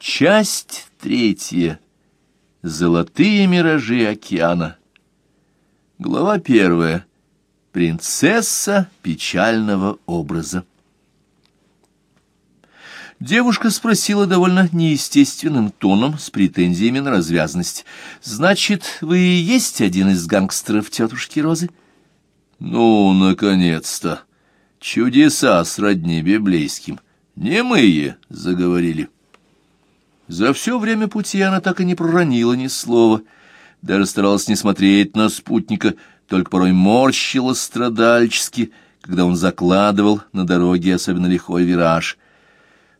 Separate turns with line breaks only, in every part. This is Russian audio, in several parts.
Часть третья. Золотые миражи океана. Глава первая. Принцесса печального образа. Девушка спросила довольно неестественным тоном, с претензиями на развязность. «Значит, вы и есть один из гангстеров тетушки Розы?» «Ну, наконец-то! Чудеса сродни библейским. Немые заговорили». За все время пути она так и не проронила ни слова, даже старалась не смотреть на спутника, только порой морщила страдальчески, когда он закладывал на дороге особенно лихой вираж.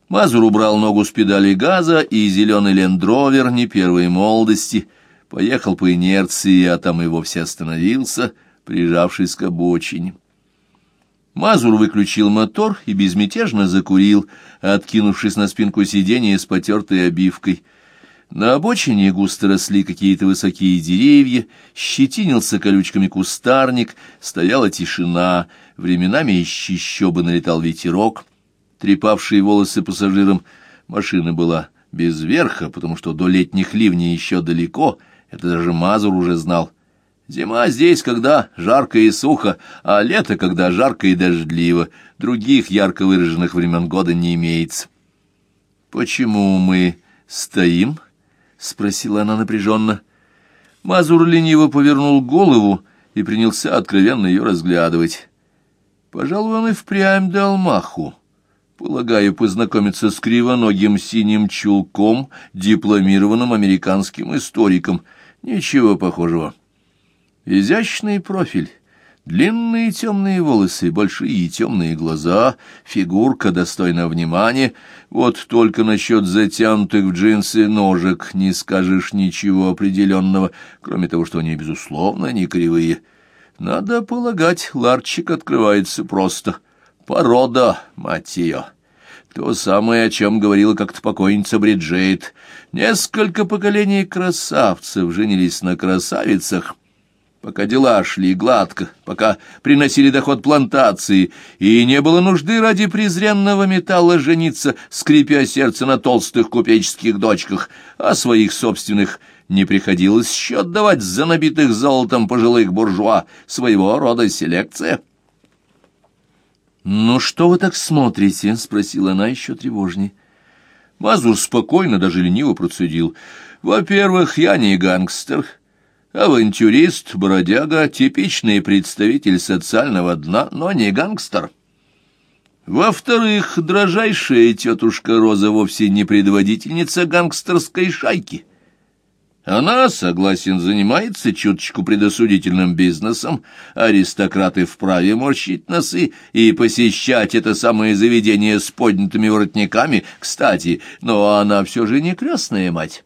Мазур убрал ногу с педали газа, и зеленый лендровер не первой молодости поехал по инерции, а там и вовсе остановился, прижавшись к обочине. Мазур выключил мотор и безмятежно закурил, откинувшись на спинку сиденья с потертой обивкой. На обочине густо росли какие-то высокие деревья, щетинился колючками кустарник, стояла тишина, временами из щищобы налетал ветерок, трепавшие волосы пассажирам. Машина была без верха, потому что до летних ливней еще далеко, это даже Мазур уже знал — Зима здесь, когда жарко и сухо, а лето, когда жарко и дождливо. Других ярко выраженных времен года не имеется. «Почему мы стоим?» — спросила она напряженно. Мазур лениво повернул голову и принялся откровенно ее разглядывать. Пожалуй, он и впрямь дал маху. Полагаю, познакомиться с кривоногим синим чулком, дипломированным американским историком. Ничего похожего. Изящный профиль, длинные темные волосы, большие темные глаза, фигурка достойна внимания. Вот только насчет затянутых в джинсы ножек не скажешь ничего определенного, кроме того, что они, безусловно, не кривые. Надо полагать, ларчик открывается просто. Порода, мать ее. То самое, о чем говорила как-то покойница Бриджейт. Несколько поколений красавцев женились на красавицах, пока дела шли гладко, пока приносили доход плантации, и не было нужды ради презренного металла жениться, скрипя сердце на толстых купеческих дочках, а своих собственных не приходилось счет давать за набитых золотом пожилых буржуа, своего рода селекция. «Ну что вы так смотрите?» — спросила она еще тревожнее. Мазур спокойно, даже лениво процедил. «Во-первых, я не гангстер». Авантюрист, бродяга, типичный представитель социального дна, но не гангстер. Во-вторых, дрожайшая тетушка Роза вовсе не предводительница гангстерской шайки. Она, согласен, занимается чуточку предосудительным бизнесом, аристократы вправе морщить носы и посещать это самое заведение с поднятыми воротниками, кстати, но она все же не крестная мать.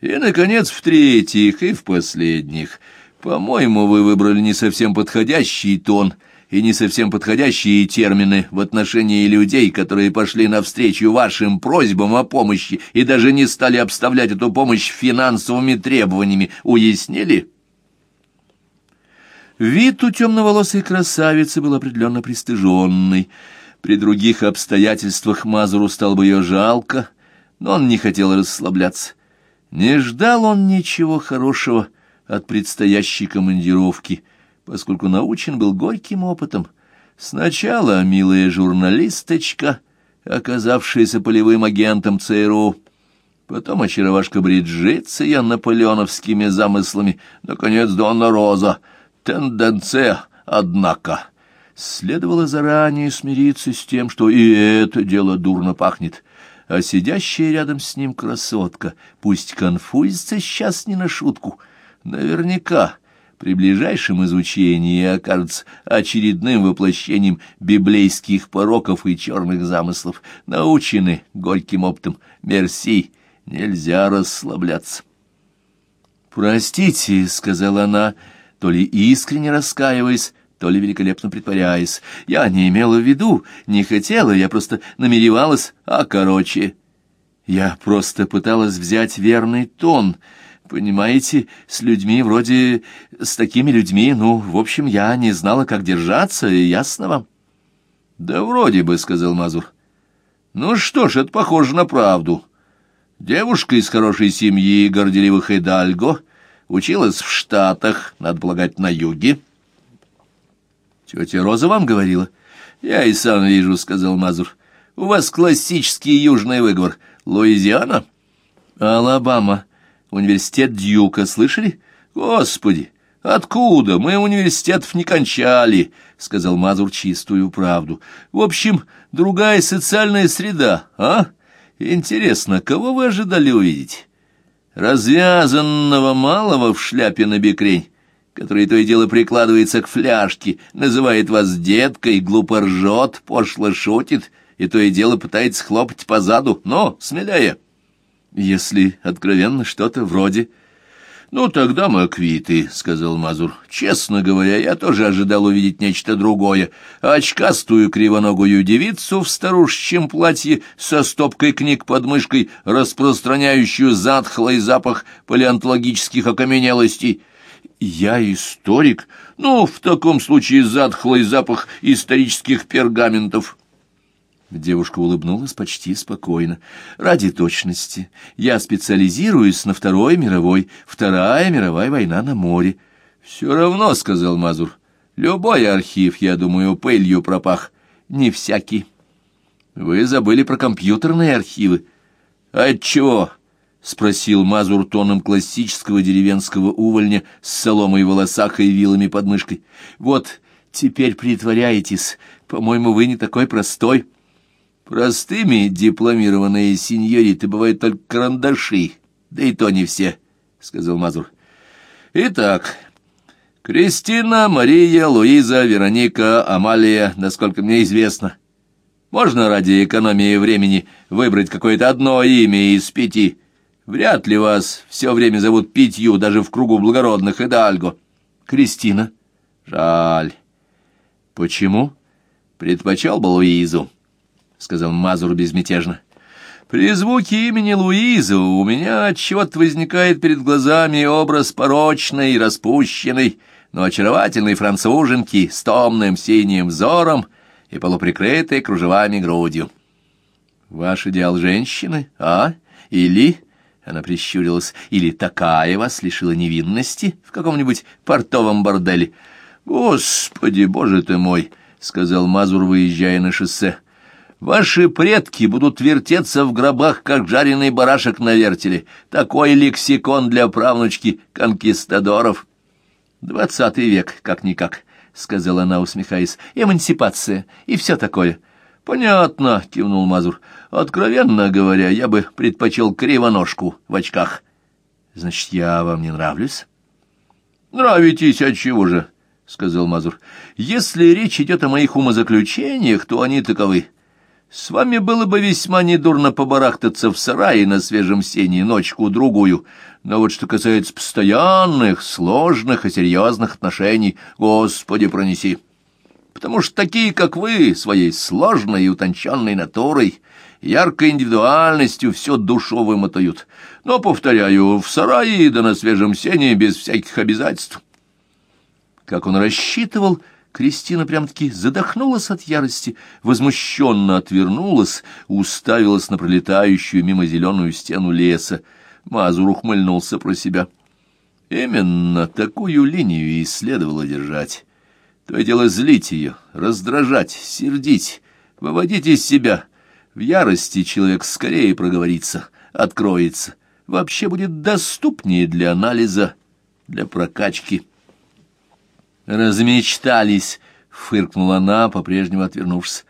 И, наконец, в-третьих и в последних. По-моему, вы выбрали не совсем подходящий тон и не совсем подходящие термины в отношении людей, которые пошли навстречу вашим просьбам о помощи и даже не стали обставлять эту помощь финансовыми требованиями. Уяснили? Вид у темноволосой красавицы был определенно пристыженный. При других обстоятельствах Мазуру стало бы ее жалко, но он не хотел расслабляться. Не ждал он ничего хорошего от предстоящей командировки, поскольку научен был горьким опытом. Сначала милая журналисточка, оказавшаяся полевым агентом ЦРУ, потом очаровашка Бриджиция наполеоновскими замыслами, наконец, Донна Роза. Тенденция, однако. Следовало заранее смириться с тем, что и это дело дурно пахнет — а сидящая рядом с ним красотка, пусть конфузится сейчас не на шутку, наверняка при ближайшем изучении окажется очередным воплощением библейских пороков и черных замыслов, научены горьким оптом. Мерси, нельзя расслабляться. «Простите», — сказала она, то ли искренне раскаиваясь, то ли великолепно притворяясь. Я не имела в виду, не хотела, я просто намеревалась, а короче. Я просто пыталась взять верный тон, понимаете, с людьми вроде... с такими людьми, ну, в общем, я не знала, как держаться, ясно вам? — Да вроде бы, — сказал Мазур. — Ну что ж, это похоже на правду. Девушка из хорошей семьи горделивых Идальго, училась в Штатах, надо полагать, на юге. Тетя Роза вам говорила? Я и сам вижу, — сказал Мазур. У вас классический южный выговор. Луизиана? Алабама. Университет Дьюка, слышали? Господи! «Откуда? Мы университетов не кончали», — сказал Мазур чистую правду. «В общем, другая социальная среда, а? Интересно, кого вы ожидали увидеть? Развязанного малого в шляпе на бекрень, который то и дело прикладывается к фляжке, называет вас деткой, глупо ржет, пошло шутит, и то и дело пытается хлопать по заду, но смелее. Если откровенно что-то вроде «Ну, тогда мы квиты», — сказал Мазур. «Честно говоря, я тоже ожидал увидеть нечто другое. Очкастую кривоногую девицу в старушечьем платье со стопкой книг под мышкой, распространяющую затхлый запах палеонтологических окаменелостей». «Я историк? Ну, в таком случае затхлый запах исторических пергаментов». Девушка улыбнулась почти спокойно. «Ради точности. Я специализируюсь на Второй мировой, Вторая мировая война на море». «Все равно», — сказал Мазур. «Любой архив, я думаю, пылью пропах. Не всякий». «Вы забыли про компьютерные архивы». «Отчего?» — спросил Мазур тоном классического деревенского увольня с соломой в волосах и вилами под мышкой. «Вот теперь притворяетесь. По-моему, вы не такой простой». Простыми дипломированные сеньориты бывают только карандаши, да и то не все, — сказал Мазур. Итак, Кристина, Мария, Луиза, Вероника, Амалия, насколько мне известно. Можно ради экономии времени выбрать какое-то одно имя из пяти. Вряд ли вас все время зовут пятью, даже в кругу благородных Идальго. Кристина. Жаль. Почему? Предпочел бы Луизу. — сказал Мазур безмятежно. «При звуке имени Луизы у меня отчего-то возникает перед глазами образ порочной, распущенной, но очаровательной француженки с томным синим взором и полуприкрытой кружевами грудью». «Ваш идеал женщины, а? Или...» — она прищурилась. «Или такая вас лишила невинности в каком-нибудь портовом борделе?» «Господи, боже ты мой!» — сказал Мазур, выезжая на шоссе. Ваши предки будут вертеться в гробах, как жареный барашек на вертеле. Такой лексикон для правнучки конкистадоров. Двадцатый век, как-никак, — сказала она, усмехаясь. Эмансипация и все такое. Понятно, — кивнул Мазур. Откровенно говоря, я бы предпочел кривоножку в очках. Значит, я вам не нравлюсь? Нравитесь, отчего же, — сказал Мазур. Если речь идет о моих умозаключениях, то они таковы. С вами было бы весьма недурно побарахтаться в сарае на свежем сене ночку-другую, но вот что касается постоянных, сложных и серьезных отношений, Господи, пронеси. Потому что такие, как вы, своей сложной и утонченной натурой, яркой индивидуальностью все душу вымотают. Но, повторяю, в сарае да на свежем сене без всяких обязательств. Как он рассчитывал, Кристина прям-таки задохнулась от ярости, возмущенно отвернулась, уставилась на пролетающую мимо зеленую стену леса. Мазур ухмыльнулся про себя. Именно такую линию и следовало держать. То и дело злить ее, раздражать, сердить, выводить из себя. В ярости человек скорее проговорится, откроется, вообще будет доступнее для анализа, для прокачки. «Размечтались!» — фыркнула она, по-прежнему отвернувшись.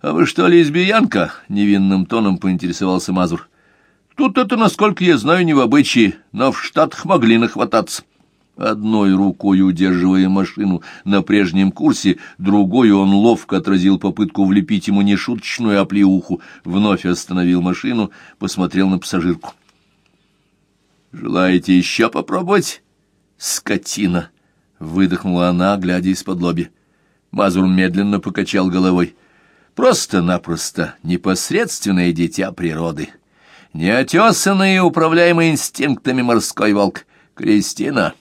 «А вы что, лесбиянка?» — невинным тоном поинтересовался Мазур. «Тут это, насколько я знаю, не в обычае, но в Штатах могли нахвататься». Одной рукой удерживая машину на прежнем курсе, другой он ловко отразил попытку влепить ему нешуточную оплеуху, вновь остановил машину, посмотрел на пассажирку. «Желаете еще попробовать?» «Скотина!» выдохнула она, глядя из-под лоби. Мазур медленно покачал головой. Просто-напросто непосредственное дитя природы. Неотесанный и управляемый инстинктами морской волк. Кристина.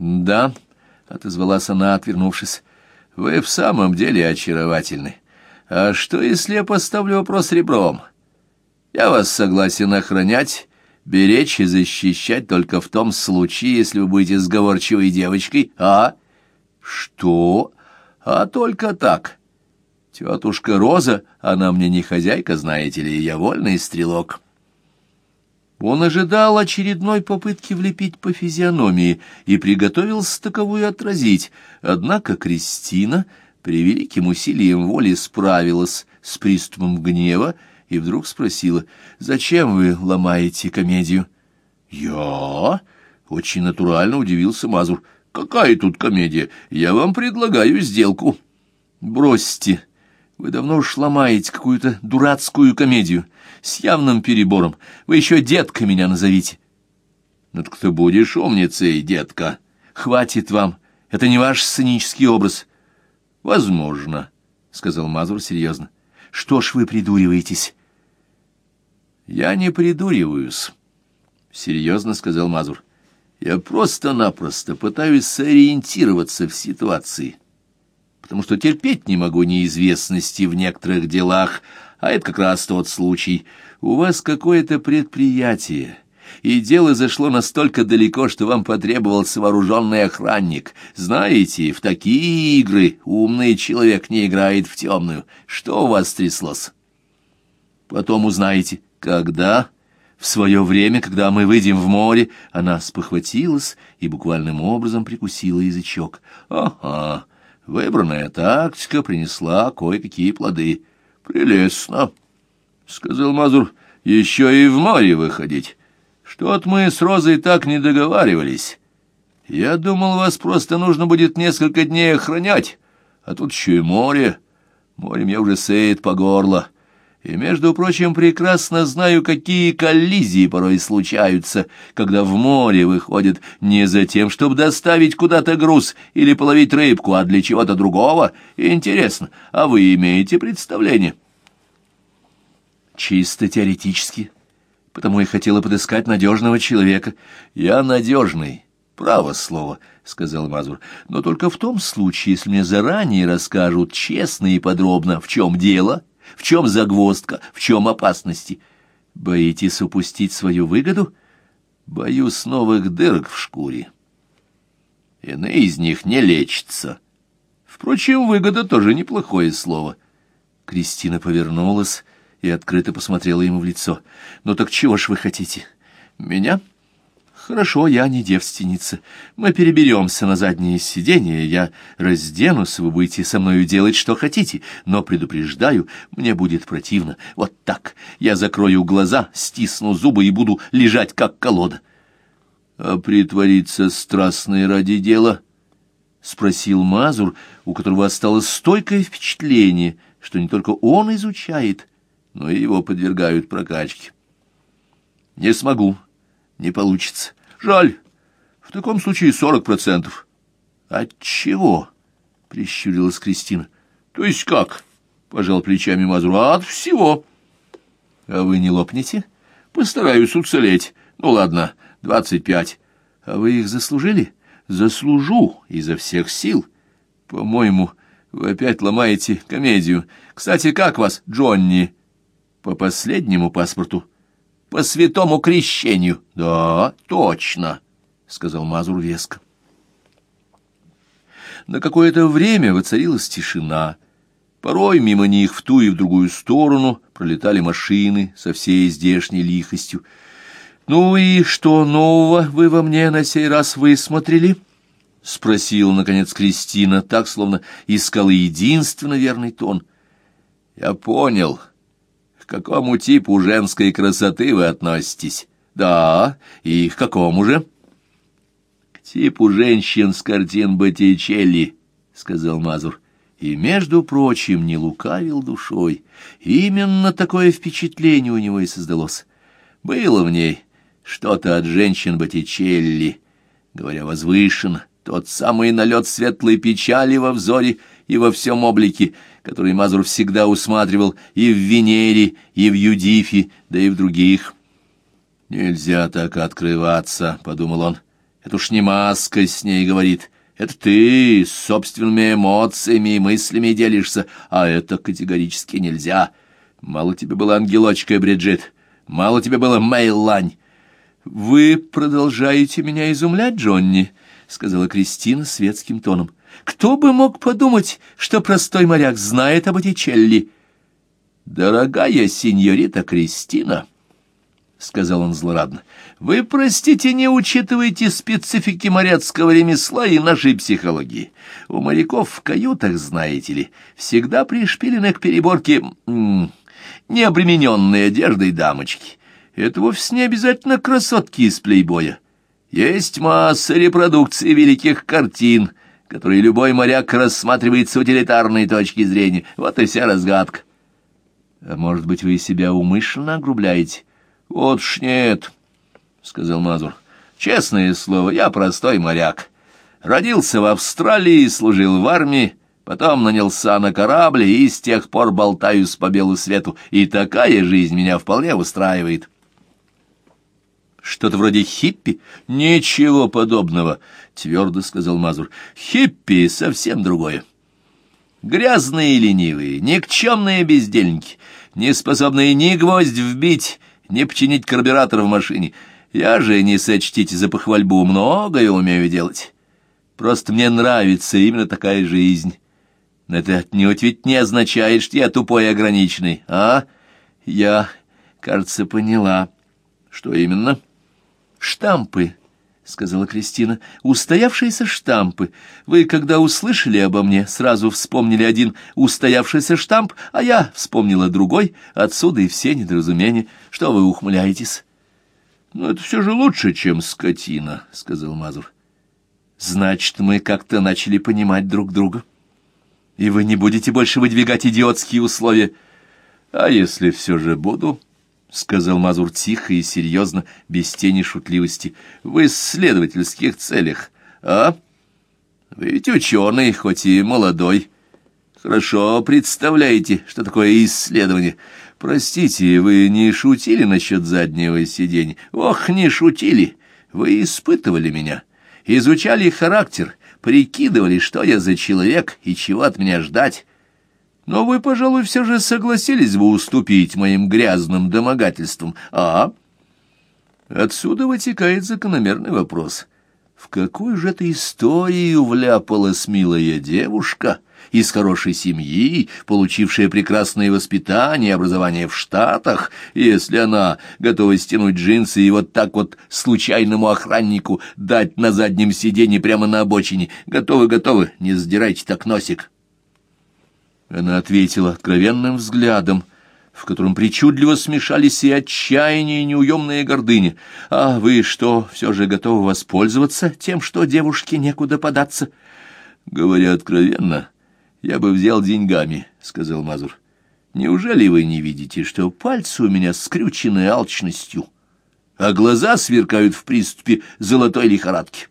Да, отозвалась она, отвернувшись. Вы в самом деле очаровательны. А что, если я поставлю вопрос ребром? Я вас согласен охранять, беречь и защищать только в том случае, если вы будете сговорчивой девочкой, а? Что? А только так. Тетушка Роза, она мне не хозяйка, знаете ли, я вольный стрелок». Он ожидал очередной попытки влепить по физиономии и приготовился таковую отразить, однако Кристина при великим усилием воли справилась с приступом гнева и вдруг спросила, «Зачем вы ломаете комедию?» «Я?» — очень натурально удивился Мазур. «Какая тут комедия? Я вам предлагаю сделку». «Бросьте, вы давно уж ломаете какую-то дурацкую комедию» с явным перебором. Вы еще детка меня назовите. Ну так ты будешь умницей, детка. Хватит вам. Это не ваш сценический образ. Возможно, — сказал Мазур серьезно. Что ж вы придуриваетесь? Я не придуриваюсь, — серьезно сказал Мазур. Я просто-напросто пытаюсь сориентироваться в ситуации, потому что терпеть не могу неизвестности в некоторых делах, а это как раз тот случай. У вас какое-то предприятие, и дело зашло настолько далеко, что вам потребовался вооруженный охранник. Знаете, в такие игры умный человек не играет в темную. Что у вас тряслось? Потом узнаете, когда... В свое время, когда мы выйдем в море, она спохватилась и буквальным образом прикусила язычок. Ага, выбранная тактика принесла кое-какие плоды. «Прелестно», — сказал Мазур, — «еще и в море выходить. Что-то мы с Розой так не договаривались. Я думал, вас просто нужно будет несколько дней охранять, а тут еще и море. Море мне уже сеет по горло». И, между прочим, прекрасно знаю, какие коллизии порой случаются, когда в море выходят не за тем, чтобы доставить куда-то груз или половить рыбку, а для чего-то другого. Интересно, а вы имеете представление? Чисто теоретически. Потому я хотела подыскать надежного человека. Я надежный, право слово, — сказал Мазур, — но только в том случае, если мне заранее расскажут честно и подробно, в чем дело — в чем загвоздка, в чем опасности? Боитесь упустить свою выгоду? Боюсь новых дырок в шкуре. Иные из них не лечатся. Впрочем, выгода тоже неплохое слово. Кристина повернулась и открыто посмотрела ему в лицо. «Ну так чего ж вы хотите? Меня?» «Хорошо, я не девственница. Мы переберемся на заднее сиденье, я разденусь, вы будете со мною делать, что хотите, но, предупреждаю, мне будет противно. Вот так. Я закрою глаза, стисну зубы и буду лежать, как колода». «А притвориться страстной ради дела?» — спросил Мазур, у которого осталось стойкое впечатление, что не только он изучает, но и его подвергают прокачке. «Не смогу, не получится. Жаль. В таком случае сорок процентов. От чего? Прищурилась Кристина. То есть как? Пожал плечами Мазур. От всего. А вы не лопнете? Постараюсь уцелеть. Ну ладно, двадцать пять. А вы их заслужили? Заслужу изо всех сил. По-моему, вы опять ломаете комедию. Кстати, как вас, Джонни? По последнему паспорту по святому крещению. — Да, точно, — сказал Мазур веско. На какое-то время воцарилась тишина. Порой мимо них в ту и в другую сторону пролетали машины со всей здешней лихостью. — Ну и что нового вы во мне на сей раз высмотрели? — спросила, наконец, Кристина, так, словно искала единственно верный тон. — Я понял, — какому типу женской красоты вы относитесь? Да, и к какому же? К типу женщин с картин Боттичелли, сказал Мазур. И, между прочим, не лукавил душой. Именно такое впечатление у него и создалось. Было в ней что-то от женщин Боттичелли, говоря возвышенно, тот самый налет светлой печали во взоре и во всем облике, который Мазур всегда усматривал и в Венере, и в Юдифе, да и в других. «Нельзя так открываться», — подумал он. «Это уж не маска с ней говорит. Это ты с собственными эмоциями и мыслями делишься, а это категорически нельзя. Мало тебе была ангелочка, Бриджит. Мало тебе было, Мэйлань. Вы продолжаете меня изумлять, Джонни, — сказала Кристина светским тоном. Кто бы мог подумать, что простой моряк знает об Боттичелли? Дорогая сеньорита Кристина, — сказал он злорадно, — вы, простите, не учитываете специфики моряцкого ремесла и нашей психологии. У моряков в каютах, знаете ли, всегда пришпилены к переборке необремененные одеждой дамочки. Это вовсе не обязательно красотки из плейбоя. Есть масса репродукций великих картин, которые любой моряк рассматривает с утилитарной точки зрения. Вот и вся разгадка. А может быть, вы себя умышленно огрубляете? Вот ж нет, — сказал Мазур. Честное слово, я простой моряк. Родился в Австралии, служил в армии, потом нанялся на корабль и с тех пор болтаюсь по белу свету, и такая жизнь меня вполне устраивает. Что-то вроде хиппи? Ничего подобного, твердо сказал Мазур. Хиппи совсем другое. Грязные и ленивые, никчемные бездельники, не способные ни гвоздь вбить, ни починить карбюратор в машине. Я же, не сочтите за похвальбу, многое умею делать. Просто мне нравится именно такая жизнь. Но это отнюдь ведь не означает, что я тупой и ограниченный, а? Я, кажется, поняла. Что именно? — «Штампы», — сказала Кристина, — «устоявшиеся штампы. Вы, когда услышали обо мне, сразу вспомнили один устоявшийся штамп, а я вспомнила другой, отсюда и все недоразумения. Что вы ухмыляетесь?» «Ну, это все же лучше, чем скотина», — сказал Мазур. «Значит, мы как-то начали понимать друг друга. И вы не будете больше выдвигать идиотские условия. А если все же буду...» — сказал Мазур тихо и серьезно, без тени шутливости, — в исследовательских целях, а? Вы ведь ученый, хоть и молодой. Хорошо представляете, что такое исследование. Простите, вы не шутили насчет заднего сиденья? Ох, не шутили. Вы испытывали меня, изучали характер, прикидывали, что я за человек и чего от меня ждать. Но вы, пожалуй, все же согласились бы уступить моим грязным домогательствам, а? Отсюда вытекает закономерный вопрос. В какой же этой истории вляпалась милая девушка из хорошей семьи, получившая прекрасное воспитание и образование в Штатах, если она готова стянуть джинсы и вот так вот случайному охраннику дать на заднем сиденье прямо на обочине? Готовы, готовы, не сдирайте так носик. Она ответила откровенным взглядом, в котором причудливо смешались и отчаяние, и неуемная гордыня. «А вы что, все же готовы воспользоваться тем, что девушке некуда податься?» «Говоря откровенно, я бы взял деньгами», — сказал Мазур. «Неужели вы не видите, что пальцы у меня скрючены алчностью, а глаза сверкают в приступе золотой лихорадки?»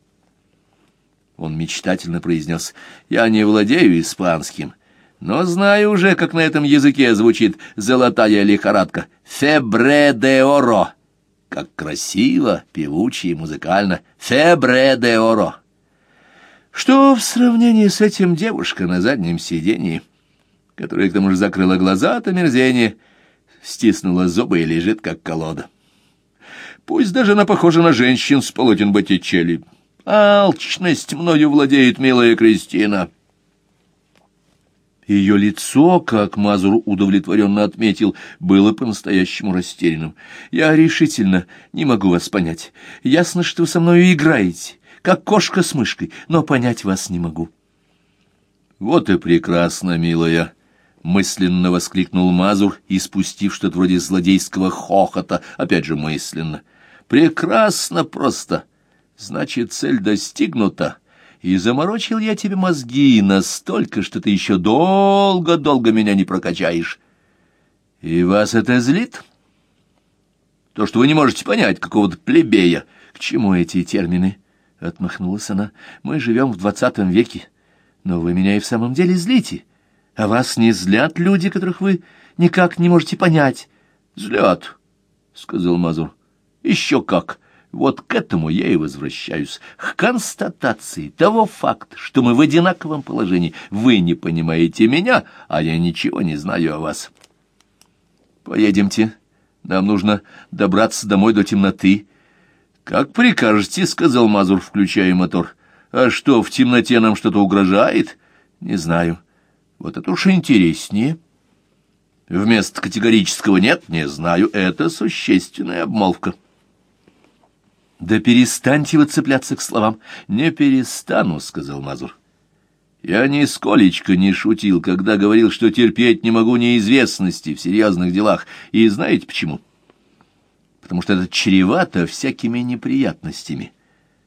Он мечтательно произнес, «Я не владею испанским» но знаю уже, как на этом языке звучит золотая лихорадка. «Фебре де оро». Как красиво, певуче и музыкально. «Фебре де оро». Что в сравнении с этим девушка на заднем сиденье, которая к тому же закрыла глаза от омерзения, стиснула зубы и лежит, как колода. Пусть даже она похожа на женщин с полотен Боттичелли. Алчность мною владеет, милая Кристина. Ее лицо, как Мазур удовлетворенно отметил, было по-настоящему растерянным. «Я решительно не могу вас понять. Ясно, что вы со мной играете, как кошка с мышкой, но понять вас не могу». «Вот и прекрасно, милая!» — мысленно воскликнул Мазур, испустив что-то вроде злодейского хохота, опять же мысленно. «Прекрасно просто! Значит, цель достигнута!» И заморочил я тебе мозги настолько, что ты еще долго-долго меня не прокачаешь. И вас это злит? То, что вы не можете понять какого-то плебея. К чему эти термины? — отмахнулась она. — Мы живем в двадцатом веке, но вы меня и в самом деле злите. А вас не злят люди, которых вы никак не можете понять. — Злят, — сказал Мазур. — Еще как. — вот к этому я и возвращаюсь, к констатации того факта, что мы в одинаковом положении. Вы не понимаете меня, а я ничего не знаю о вас. Поедемте Нам нужно добраться домой до темноты. Как прикажете, — сказал Мазур, включая мотор. А что, в темноте нам что-то угрожает? Не знаю. Вот это уж интереснее. Вместо категорического «нет» не знаю, это существенная обмолвка. Да перестаньте вы цепляться к словам. Не перестану, — сказал Мазур. Я нисколечко не шутил, когда говорил, что терпеть не могу неизвестности в серьезных делах. И знаете почему? Потому что это чревато всякими неприятностями.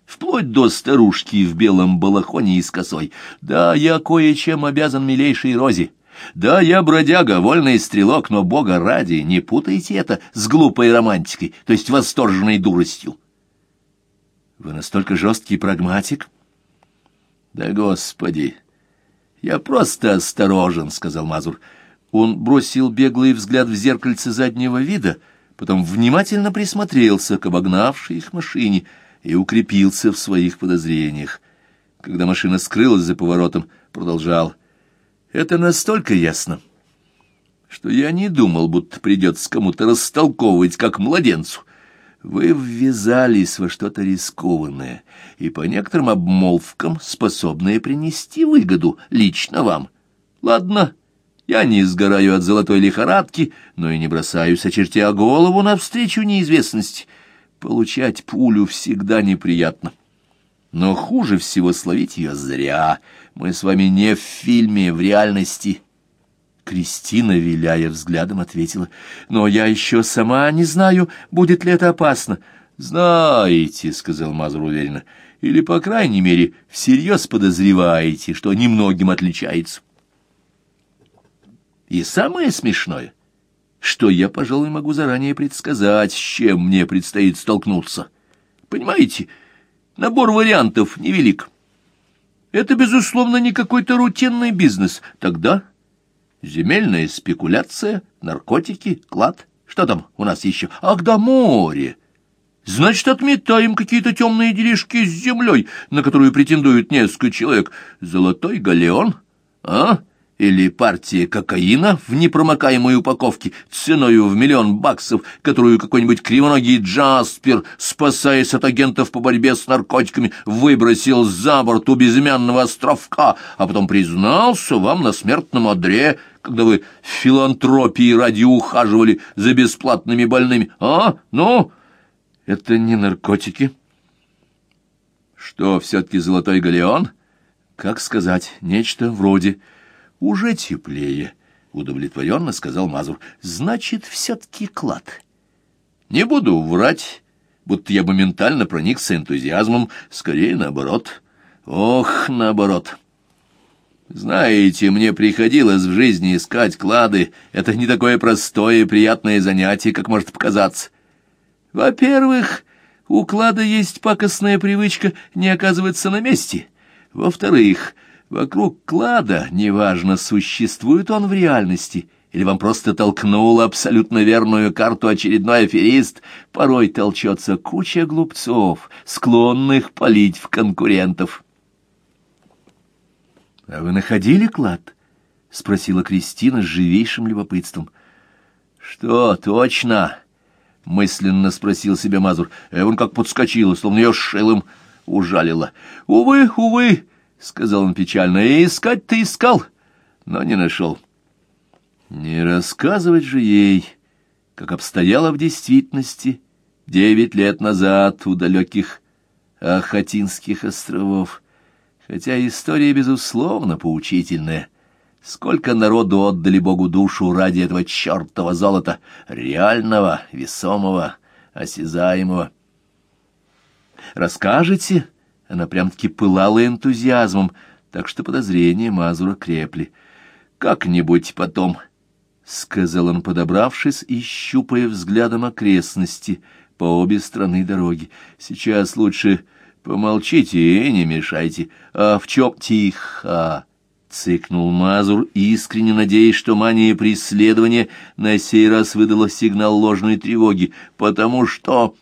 Вплоть до старушки в белом балахоне и с косой. Да, я кое-чем обязан милейшей Розе. Да, я бродяга, вольный стрелок, но, бога ради, не путайте это с глупой романтикой, то есть восторженной дуростью. Вы настолько жесткий прагматик? Да, господи! Я просто осторожен, — сказал Мазур. Он бросил беглый взгляд в зеркальце заднего вида, потом внимательно присмотрелся к обогнавшей их машине и укрепился в своих подозрениях. Когда машина скрылась за поворотом, продолжал. Это настолько ясно, что я не думал, будто придется кому-то растолковывать, как младенцу — вы ввязались во что-то рискованное и по некоторым обмолвкам способное принести выгоду лично вам. Ладно, я не сгораю от золотой лихорадки, но и не бросаюсь, очертя голову навстречу неизвестности. Получать пулю всегда неприятно. Но хуже всего словить ее зря. Мы с вами не в фильме, в реальности. Кристина, виляя взглядом, ответила, «Но я еще сама не знаю, будет ли это опасно». «Знаете», — сказал Мазур уверенно, — «или, по крайней мере, всерьез подозреваете, что немногим отличается». И самое смешное, что я, пожалуй, могу заранее предсказать, с чем мне предстоит столкнуться. Понимаете, набор вариантов невелик. Это, безусловно, не какой-то рутинный бизнес. Тогда Земельная спекуляция, наркотики, клад. Что там у нас еще? Ах, да море! Значит, отметаем какие-то темные делишки с землей, на которую претендует несколько человек. Золотой галеон? А? Или партия кокаина в непромокаемой упаковке ценою в миллион баксов, которую какой-нибудь кривоногий Джаспер, спасаясь от агентов по борьбе с наркотиками, выбросил за борт у безымянного островка, а потом признался вам на смертном одре, когда вы в филантропии ради ухаживали за бесплатными больными. А? Ну, это не наркотики. Что, все-таки золотой галеон? Как сказать, нечто вроде... Уже теплее, — удовлетворенно сказал Мазур. Значит, все-таки клад. Не буду врать, будто я моментально проникся энтузиазмом, скорее наоборот. Ох, наоборот. Знаете, мне приходилось в жизни искать клады. Это не такое простое и приятное занятие, как может показаться. Во-первых, у клада есть пакостная привычка не оказываться на месте. Во-вторых, вокруг клада, неважно, существует он в реальности, или вам просто толкнул абсолютно верную карту очередной аферист, порой толчется куча глупцов, склонных палить в конкурентов. — А вы находили клад? — спросила Кристина с живейшим любопытством. — Что, точно? — мысленно спросил себя Мазур. Эван как подскочила, словно ее шилом ужалила. — Увы, увы, — сказал он печально, — и искать ты искал, но не нашел. Не рассказывать же ей, как обстояло в действительности девять лет назад у далеких Ахатинских островов хотя история, безусловно, поучительная. Сколько народу отдали Богу душу ради этого чертова золота, реального, весомого, осязаемого. «Расскажете?» Она прям-таки пылала энтузиазмом, так что подозрения Мазура крепли. «Как-нибудь потом», — сказал он, подобравшись и щупая взглядом окрестности по обе стороны дороги. «Сейчас лучше Помолчите и не мешайте. А в чем тихо? Цыкнул Мазур, искренне надеясь, что мания преследования на сей раз выдала сигнал ложной тревоги, потому что...